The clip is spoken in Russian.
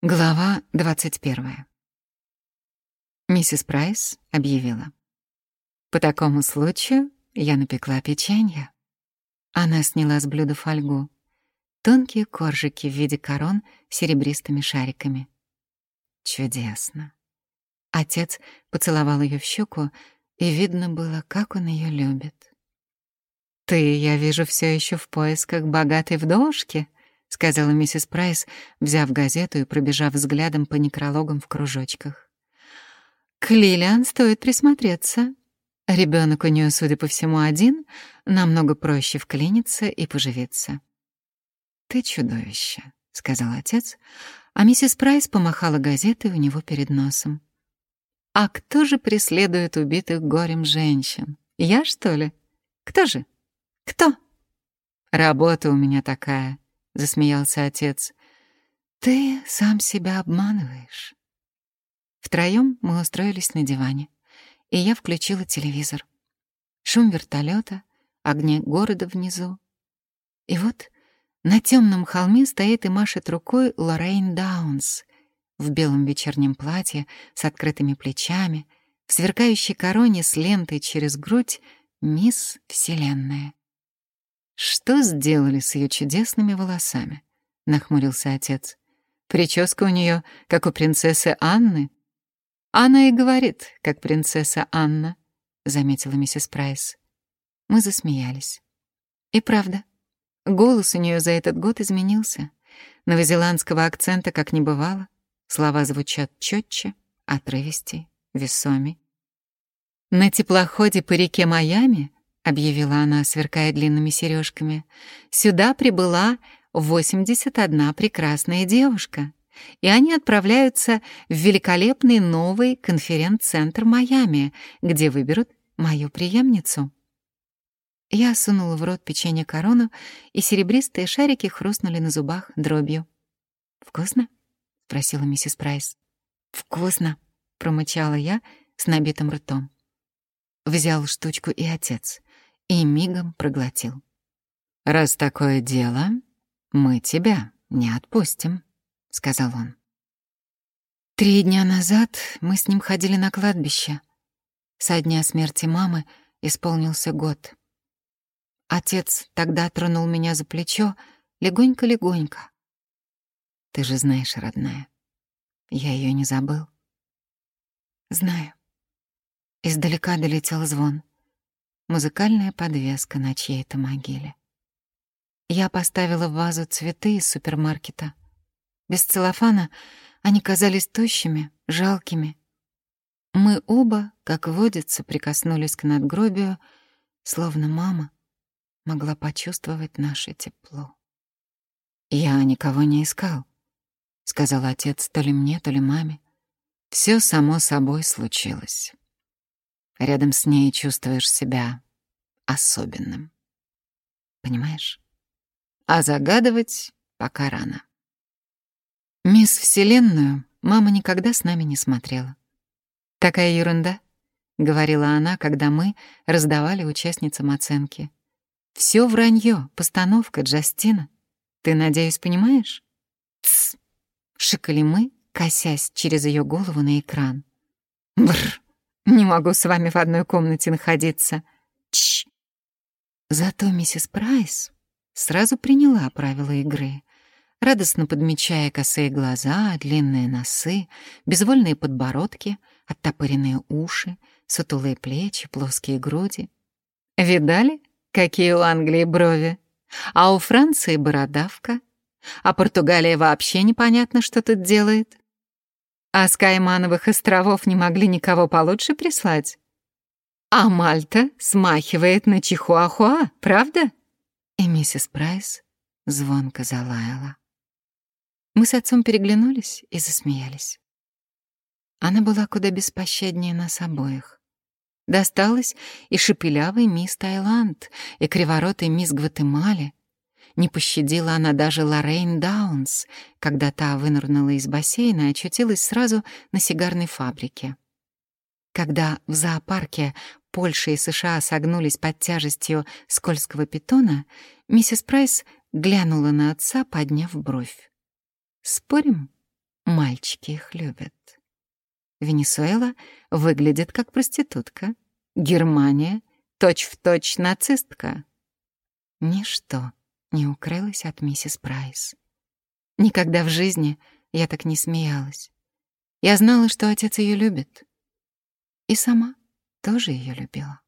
Глава 21. Миссис Прайс объявила. «По такому случаю я напекла печенье». Она сняла с блюда фольгу. Тонкие коржики в виде корон с серебристыми шариками. Чудесно. Отец поцеловал ее в щеку, и видно было, как он ее любит. «Ты, я вижу, все еще в поисках богатой вдовушки», — сказала миссис Прайс, взяв газету и пробежав взглядом по некрологам в кружочках. «К Лилиан стоит присмотреться. Ребенок у нее, судя по всему, один, намного проще вклиниться и поживиться». «Ты чудовище», — сказал отец, а миссис Прайс помахала газетой у него перед носом. «А кто же преследует убитых горем женщин? Я, что ли? Кто же? Кто?» «Работа у меня такая», засмеялся отец. Ты сам себя обманываешь. Втроем мы устроились на диване, и я включила телевизор. Шум вертолета, огни города внизу. И вот на темном холме стоит и машет рукой Лоррейн Даунс в белом вечернем платье с открытыми плечами, в сверкающей короне с лентой через грудь «Мисс Вселенная». «Что сделали с ее чудесными волосами?» — нахмурился отец. «Прическа у нее, как у принцессы Анны». «Она и говорит, как принцесса Анна», — заметила миссис Прайс. Мы засмеялись. И правда, голос у нее за этот год изменился. Новозеландского акцента как не бывало. Слова звучат четче, отрывистей, весомей. На теплоходе по реке Майами объявила она, сверкая длинными сережками. «Сюда прибыла 81 прекрасная девушка, и они отправляются в великолепный новый конференц-центр Майами, где выберут мою преемницу». Я сунула в рот печенье корону, и серебристые шарики хрустнули на зубах дробью. «Вкусно?» — спросила миссис Прайс. «Вкусно!» — промычала я с набитым ртом. Взял штучку и отец и мигом проглотил. «Раз такое дело, мы тебя не отпустим», — сказал он. Три дня назад мы с ним ходили на кладбище. Со дня смерти мамы исполнился год. Отец тогда тронул меня за плечо легонько-легонько. Ты же знаешь, родная, я ее не забыл. Знаю. Издалека долетел звон музыкальная подвеска на чьей-то могиле. Я поставила в вазу цветы из супермаркета. Без целлофана они казались тощими, жалкими. Мы оба, как водится, прикоснулись к надгробию, словно мама могла почувствовать наше тепло. «Я никого не искал», — сказал отец то ли мне, то ли маме. Все само собой случилось». Рядом с ней чувствуешь себя особенным. Понимаешь? А загадывать пока рано. Мисс Вселенную мама никогда с нами не смотрела. «Такая ерунда», — говорила она, когда мы раздавали участницам оценки. «Всё вранье, постановка, Джастина. Ты, надеюсь, понимаешь?» «Тсс!» — шикали мы, косясь через её голову на экран. «Бррр!» Не могу с вами в одной комнате находиться. Чш. Зато миссис Прайс сразу приняла правила игры, радостно подмечая косые глаза, длинные носы, безвольные подбородки, оттопыренные уши, сутулые плечи, плоские груди. Видали, какие у Англии брови? А у Франции бородавка. А Португалия вообще непонятно, что тут делает. А с Каймановых островов не могли никого получше прислать? А Мальта смахивает на Чихуахуа, правда? И миссис Прайс звонко залаяла. Мы с отцом переглянулись и засмеялись. Она была куда беспощаднее нас обоих. Досталась и шепелявый мисс Таиланд, и криворотой мисс Гватемали, не пощадила она даже Лоррейн Даунс, когда та вынырнула из бассейна и очутилась сразу на сигарной фабрике. Когда в зоопарке Польша и США согнулись под тяжестью скользкого питона, миссис Прайс глянула на отца, подняв бровь. «Спорим, мальчики их любят. Венесуэла выглядит как проститутка. Германия — точь-в-точь нацистка. Ничто не укрылось от миссис Прайс. Никогда в жизни я так не смеялась. Я знала, что отец ее любит. И сама тоже ее любила.